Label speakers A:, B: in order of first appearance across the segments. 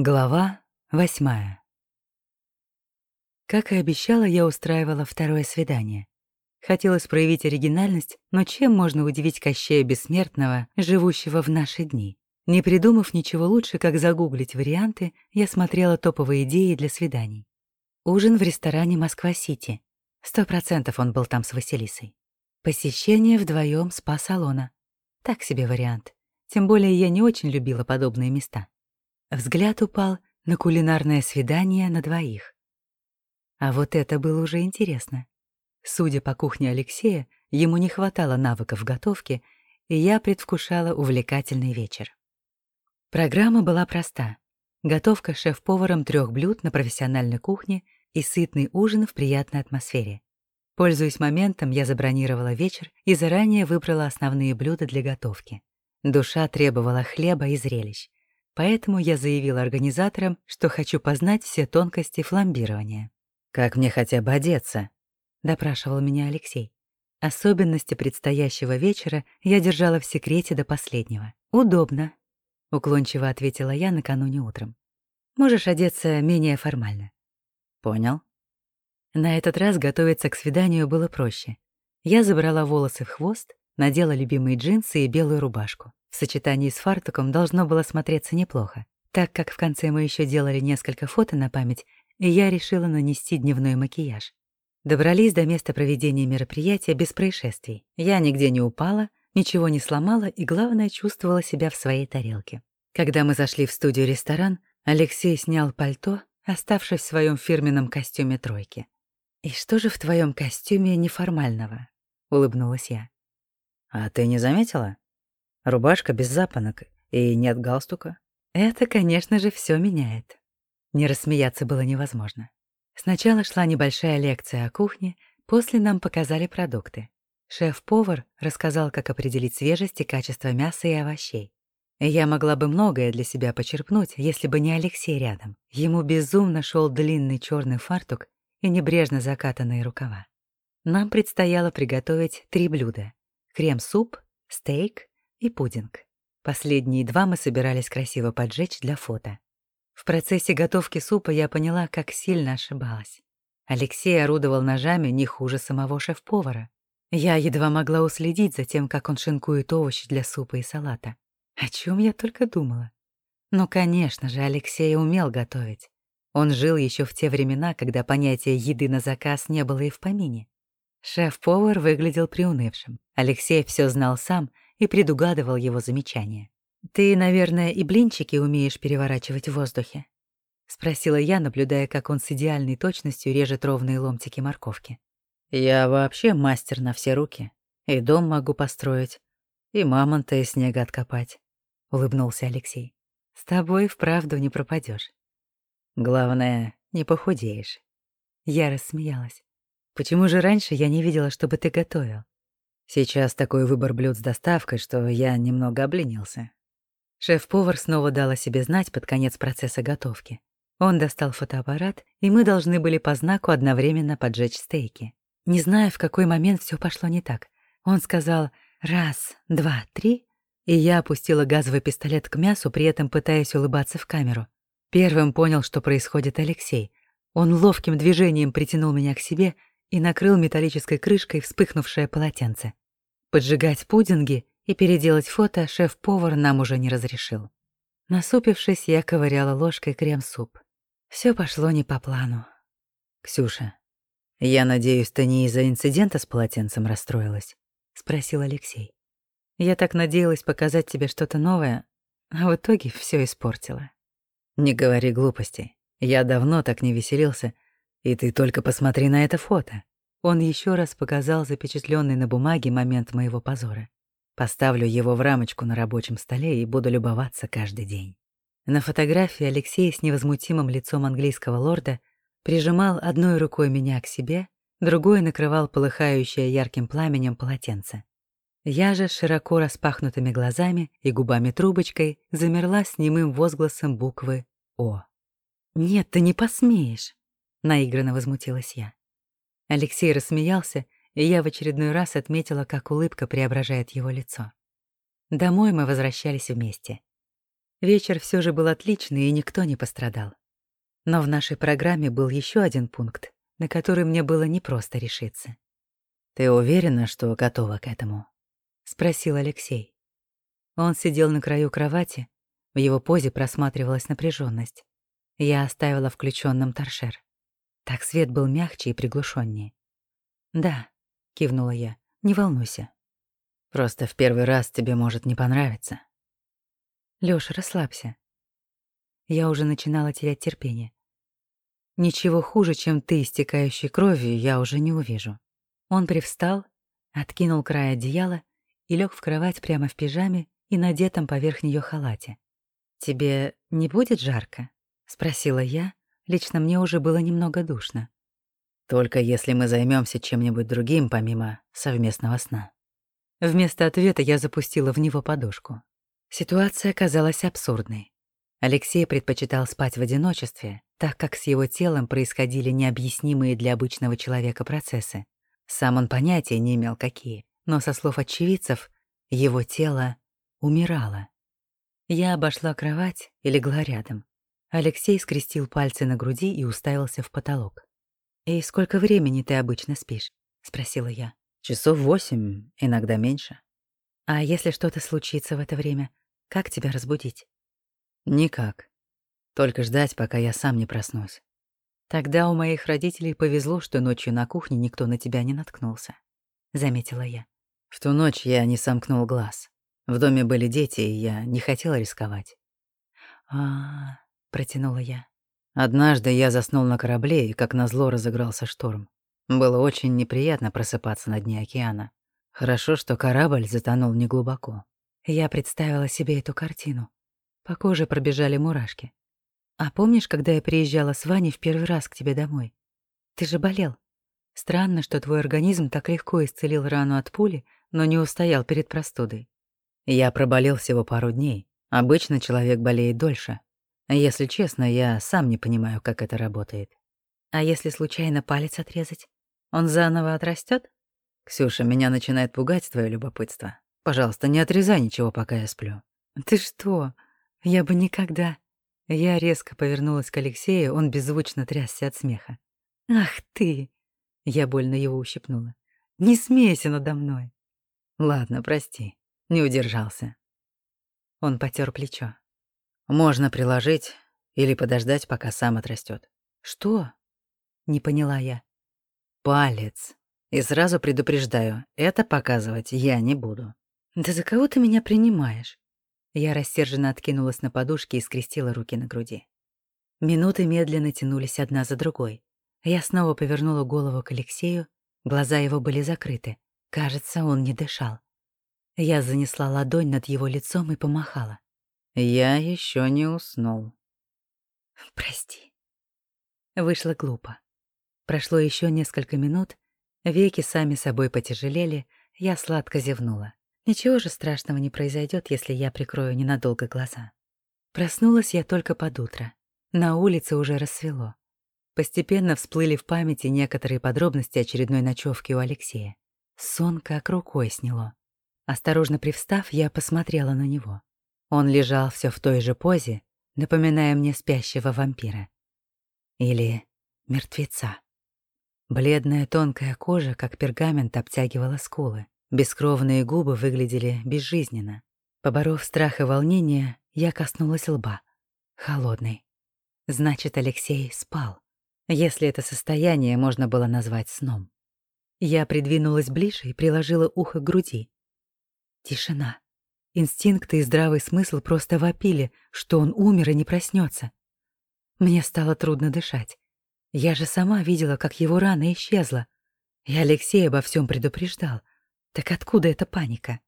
A: Глава восьмая. Как и обещала, я устраивала второе свидание. Хотелось проявить оригинальность, но чем можно удивить Кощея Бессмертного, живущего в наши дни? Не придумав ничего лучше, как загуглить варианты, я смотрела топовые идеи для свиданий. Ужин в ресторане «Москва-Сити». Сто процентов он был там с Василисой. Посещение вдвоем спа-салона. Так себе вариант. Тем более я не очень любила подобные места. Взгляд упал на кулинарное свидание на двоих. А вот это было уже интересно. Судя по кухне Алексея, ему не хватало навыков готовки, и я предвкушала увлекательный вечер. Программа была проста. Готовка шеф-поваром трех блюд на профессиональной кухне и сытный ужин в приятной атмосфере. Пользуясь моментом, я забронировала вечер и заранее выбрала основные блюда для готовки. Душа требовала хлеба и зрелищ. Поэтому я заявила организаторам, что хочу познать все тонкости фламбирования. «Как мне хотя бы одеться?» — допрашивал меня Алексей. Особенности предстоящего вечера я держала в секрете до последнего. «Удобно», — уклончиво ответила я накануне утром. «Можешь одеться менее формально». «Понял». На этот раз готовиться к свиданию было проще. Я забрала волосы в хвост, надела любимые джинсы и белую рубашку. В сочетании с фартуком должно было смотреться неплохо. Так как в конце мы еще делали несколько фото на память, я решила нанести дневной макияж. Добрались до места проведения мероприятия без происшествий. Я нигде не упала, ничего не сломала и, главное, чувствовала себя в своей тарелке. Когда мы зашли в студию-ресторан, Алексей снял пальто, оставшись в своем фирменном костюме тройки. «И что же в твоем костюме неформального?» — улыбнулась я. «А ты не заметила?» Рубашка без запонок и нет галстука. Это, конечно же, все меняет. Не рассмеяться было невозможно. Сначала шла небольшая лекция о кухне, после нам показали продукты. Шеф-повар рассказал, как определить свежесть и качество мяса и овощей. Я могла бы многое для себя почерпнуть, если бы не Алексей рядом. Ему безумно шел длинный черный фартук и небрежно закатанные рукава. Нам предстояло приготовить три блюда — крем-суп, стейк и пудинг. Последние два мы собирались красиво поджечь для фото. В процессе готовки супа я поняла, как сильно ошибалась. Алексей орудовал ножами не хуже самого шеф-повара. Я едва могла уследить за тем, как он шинкует овощи для супа и салата. О чем я только думала. Ну, конечно же, Алексей умел готовить. Он жил еще в те времена, когда понятия еды на заказ не было и в помине. Шеф-повар выглядел приунывшим. Алексей все знал сам — и предугадывал его замечания. «Ты, наверное, и блинчики умеешь переворачивать в воздухе?» — спросила я, наблюдая, как он с идеальной точностью режет ровные ломтики морковки. «Я вообще мастер на все руки. И дом могу построить, и мамонта из снега откопать», — улыбнулся Алексей. «С тобой вправду не пропадешь. Главное, не похудеешь». Я рассмеялась. «Почему же раньше я не видела, чтобы ты готовил?» Сейчас такой выбор блюд с доставкой, что я немного обленился. Шеф-повар снова дал о себе знать под конец процесса готовки. Он достал фотоаппарат, и мы должны были по знаку одновременно поджечь стейки. Не знаю, в какой момент все пошло не так. Он сказал «раз, два, три», и я опустила газовый пистолет к мясу, при этом пытаясь улыбаться в камеру. Первым понял, что происходит Алексей. Он ловким движением притянул меня к себе и накрыл металлической крышкой вспыхнувшее полотенце. Поджигать пудинги и переделать фото шеф-повар нам уже не разрешил. Насупившись, я ковыряла ложкой крем-суп. Все пошло не по плану. «Ксюша, я надеюсь, ты не из-за инцидента с полотенцем расстроилась?» — спросил Алексей. «Я так надеялась показать тебе что-то новое, а в итоге все испортила». «Не говори глупостей. Я давно так не веселился, и ты только посмотри на это фото. Он еще раз показал запечатленный на бумаге момент моего позора. Поставлю его в рамочку на рабочем столе и буду любоваться каждый день. На фотографии Алексей с невозмутимым лицом английского лорда прижимал одной рукой меня к себе, другой накрывал полыхающее ярким пламенем полотенце. Я же широко распахнутыми глазами и губами-трубочкой замерла с немым возгласом буквы «О». «Нет, ты не посмеешь!» Наигранно возмутилась я. Алексей рассмеялся, и я в очередной раз отметила, как улыбка преображает его лицо. Домой мы возвращались вместе. Вечер все же был отличный, и никто не пострадал. Но в нашей программе был еще один пункт, на который мне было непросто решиться.
B: «Ты уверена, что готова к этому?»
A: — спросил Алексей. Он сидел на краю кровати, в его позе просматривалась напряженность. Я оставила включенным торшер. Так свет был мягче и приглушеннее. «Да», — кивнула я, — «не волнуйся».
B: «Просто в первый раз тебе может не понравиться».
A: Лёша, расслабься. Я уже начинала терять терпение. Ничего хуже, чем ты, истекающий кровью, я уже не увижу. Он привстал, откинул край одеяла и лег в кровать прямо в пижаме и надетом поверх нее халате. «Тебе не будет жарко?» — спросила я. Лично мне уже было немного душно.
B: «Только если мы займемся чем-нибудь другим, помимо совместного сна».
A: Вместо ответа я запустила в него подушку. Ситуация казалась абсурдной. Алексей предпочитал спать в одиночестве, так как с его телом происходили необъяснимые для обычного человека процессы. Сам он понятия не имел какие, но со слов очевидцев, его тело умирало. Я обошла кровать и легла рядом. Алексей скрестил пальцы на груди и уставился в потолок. «И сколько времени ты обычно спишь?» — спросила я.
B: «Часов восемь, иногда меньше».
A: «А если что-то случится в это время, как тебя разбудить?»
B: «Никак. Только ждать, пока я сам не проснусь».
A: «Тогда у моих родителей повезло, что ночью на кухне никто на тебя не наткнулся», — заметила я.
B: В ту ночь я не сомкнул глаз. В доме были дети, и я не хотела рисковать.
A: а, -а, -а протянула я.
B: Однажды я заснул на корабле, и как назло разыгрался шторм. Было очень неприятно просыпаться на дне океана. Хорошо, что корабль затонул неглубоко.
A: Я представила себе эту картину. По коже пробежали мурашки. А помнишь, когда я приезжала с Ваней в первый раз к тебе домой? Ты же болел. Странно, что твой организм так легко исцелил рану от пули, но не устоял перед простудой.
B: Я проболел всего пару дней. Обычно человек болеет дольше. Если честно, я сам не понимаю, как это работает.
A: А если случайно палец отрезать? Он заново отрастет?
B: Ксюша, меня начинает пугать твое любопытство. Пожалуйста, не отрезай ничего, пока я сплю.
A: Ты что? Я бы никогда... Я резко повернулась к Алексею, он беззвучно трясся от смеха. «Ах ты!» Я больно его ущипнула. «Не смейся надо мной!»
B: «Ладно, прости, не удержался».
A: Он потер плечо.
B: «Можно приложить или подождать, пока сам отрастет.
A: «Что?» — не поняла я.
B: «Палец. И сразу предупреждаю, это показывать я не буду».
A: «Да за кого ты меня принимаешь?» Я рассерженно откинулась на подушке и скрестила руки на груди. Минуты медленно тянулись одна за другой. Я снова повернула голову к Алексею, глаза его были закрыты. Кажется, он не дышал. Я занесла ладонь над его лицом и помахала.
B: «Я еще не уснул».
A: «Прости». Вышло глупо. Прошло еще несколько минут, веки сами собой потяжелели, я сладко зевнула. Ничего же страшного не произойдет, если я прикрою ненадолго глаза. Проснулась я только под утро. На улице уже рассвело. Постепенно всплыли в памяти некоторые подробности очередной ночевки у Алексея. Сон как рукой сняло. Осторожно привстав, я посмотрела на него. Он лежал все в той же позе, напоминая мне спящего вампира. Или мертвеца. Бледная тонкая кожа, как пергамент, обтягивала скулы. Бескровные губы выглядели безжизненно. Поборов страх и волнение, я коснулась лба. Холодный. Значит, Алексей спал. Если это состояние можно было назвать сном. Я придвинулась ближе и приложила ухо к груди. Тишина. Инстинкты и здравый смысл просто вопили, что он умер и не проснется. Мне стало трудно дышать. Я же сама видела, как его рана исчезла. И Алексей обо всем предупреждал. Так откуда эта паника?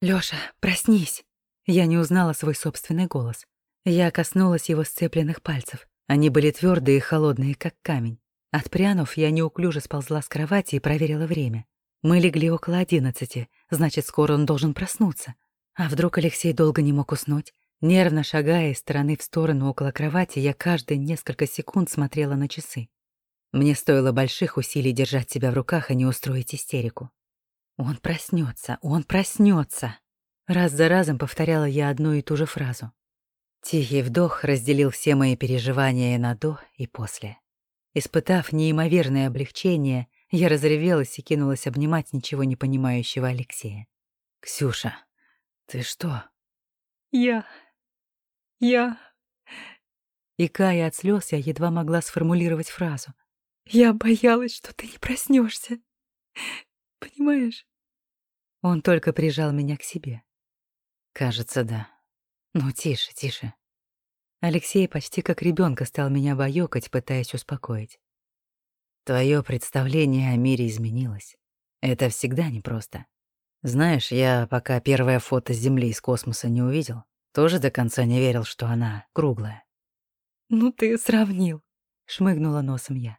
A: «Лёша, проснись!» Я не узнала свой собственный голос. Я коснулась его сцепленных пальцев. Они были твердые и холодные, как камень. Отпрянув, я неуклюже сползла с кровати и проверила время. Мы легли около одиннадцати, значит, скоро он должен проснуться. А вдруг Алексей долго не мог уснуть? Нервно шагая из стороны в сторону около кровати, я каждые несколько секунд смотрела на часы. Мне стоило больших усилий держать себя в руках, а не устроить истерику. Он проснется, он проснется. Раз за разом повторяла я одну и ту же фразу. Тихий вдох разделил все мои переживания на до и после. Испытав неимоверное облегчение, я разревелась и кинулась обнимать ничего не понимающего Алексея.
B: «Ксюша, ты что?»
A: «Я... я...» Икая от слез, я едва могла сформулировать фразу. «Я боялась, что ты не проснешься. Понимаешь?» Он только прижал меня к себе.
B: «Кажется, да. Ну, тише, тише».
A: Алексей почти как ребенка стал меня баюкать, пытаясь успокоить.
B: Твое представление о мире изменилось. Это всегда непросто. Знаешь, я пока первое фото Земли из космоса не увидел, тоже до конца не верил, что она круглая.
A: «Ну ты сравнил», — шмыгнула носом я.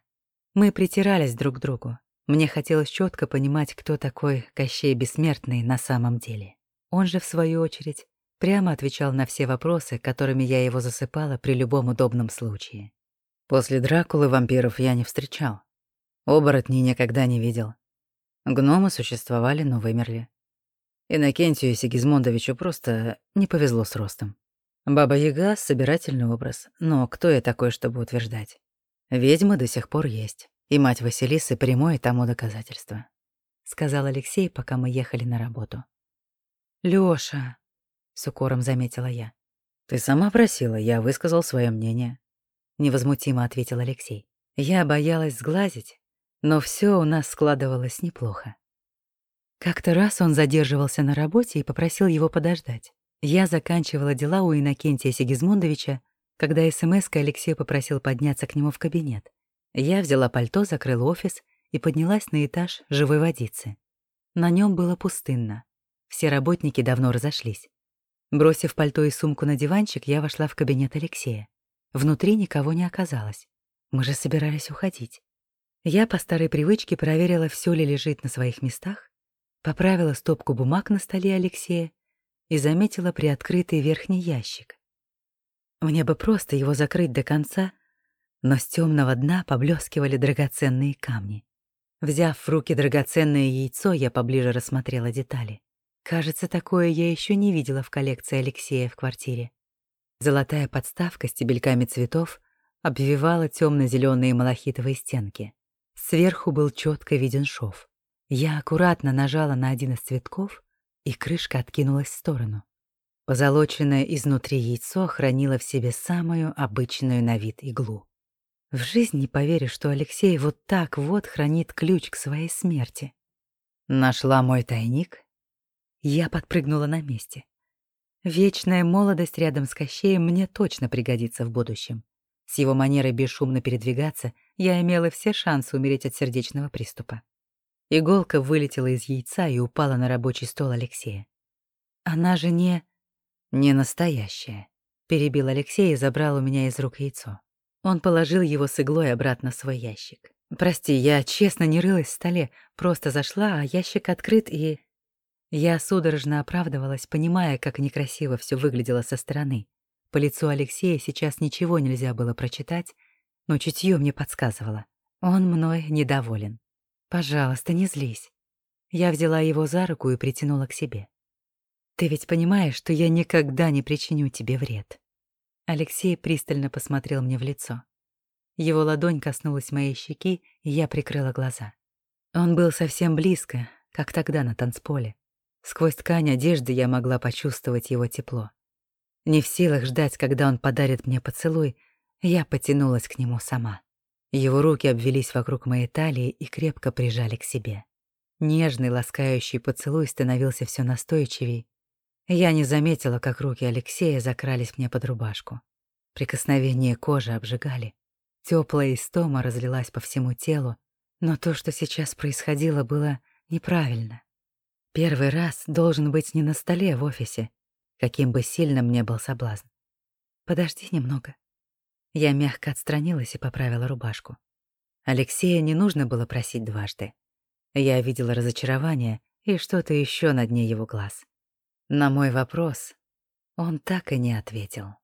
A: Мы притирались друг к другу. Мне хотелось четко понимать, кто такой Кощей Бессмертный на самом деле. Он же, в свою очередь, прямо отвечал на все вопросы, которыми я его засыпала при любом удобном случае.
B: После Дракулы вампиров я не встречал. Оборотней никогда не видел. Гномы существовали, но вымерли. Иннокентию Сигизмундовичу просто не повезло с ростом. Баба-Яга — собирательный образ, но кто я такой, чтобы утверждать? Ведьмы до сих пор есть, и мать Василисы — прямое тому доказательство», — сказал Алексей, пока мы ехали на работу.
A: «Лёша», — с укором заметила я.
B: «Ты сама просила, я высказал свое мнение», — невозмутимо ответил Алексей.
A: Я боялась сглазить, но все у нас складывалось неплохо. Как-то раз он задерживался на работе и попросил его подождать. Я заканчивала дела у Иннокентия Сигизмундовича, когда смс Алексей попросил подняться к нему в кабинет. Я взяла пальто, закрыла офис и поднялась на этаж живой водицы. На нем было пустынно. Все работники давно разошлись. Бросив пальто и сумку на диванчик, я вошла в кабинет Алексея. Внутри никого не оказалось. Мы же собирались уходить. Я по старой привычке проверила, все ли лежит на своих местах, поправила стопку бумаг на столе Алексея и заметила приоткрытый верхний ящик. Мне бы просто его закрыть до конца, но с темного дна поблескивали драгоценные камни. Взяв в руки драгоценное яйцо, я поближе рассмотрела детали. Кажется, такое я еще не видела в коллекции Алексея в квартире. Золотая подставка с стебельками цветов обвивала темно-зеленые малахитовые стенки. Сверху был четко виден шов. Я аккуратно нажала на один из цветков, и крышка откинулась в сторону. Позолоченное изнутри яйцо хранило в себе самую обычную на вид иглу. В жизнь не поверишь, что Алексей вот так вот хранит ключ к своей смерти.
B: Нашла мой тайник?
A: Я подпрыгнула на месте. Вечная молодость рядом с Кощеем мне точно пригодится в будущем. С его манерой бесшумно передвигаться я имела все шансы умереть от сердечного приступа. Иголка вылетела из яйца и упала на рабочий стол Алексея. «Она же не...» «Не настоящая», — перебил Алексей и забрал у меня из рук яйцо. Он положил его с иглой обратно в свой ящик. «Прости, я честно не рылась в столе, просто зашла, а ящик открыт и...» Я судорожно оправдывалась, понимая, как некрасиво все выглядело со стороны. По лицу Алексея сейчас ничего нельзя было прочитать, но чутье мне подсказывало. Он мной недоволен. Пожалуйста, не злись. Я взяла его за руку и притянула к себе. Ты ведь понимаешь, что я никогда не причиню тебе вред. Алексей пристально посмотрел мне в лицо. Его ладонь коснулась моей щеки, и я прикрыла глаза. Он был совсем близко, как тогда на танцполе. Сквозь ткань одежды я могла почувствовать его тепло. Не в силах ждать, когда он подарит мне поцелуй, я потянулась к нему сама. Его руки обвелись вокруг моей талии и крепко прижали к себе. Нежный, ласкающий поцелуй становился все настойчивей. Я не заметила, как руки Алексея закрались мне под рубашку. Прикосновение кожи обжигали. Теплая истома разлилась по всему телу, но то, что сейчас происходило, было неправильно. Первый раз должен быть не на столе в офисе, каким бы сильным ни был соблазн. Подожди немного. Я мягко отстранилась и поправила рубашку. Алексея не нужно было просить дважды. Я видела разочарование и что-то еще на дне его глаз. На мой вопрос он так и не ответил.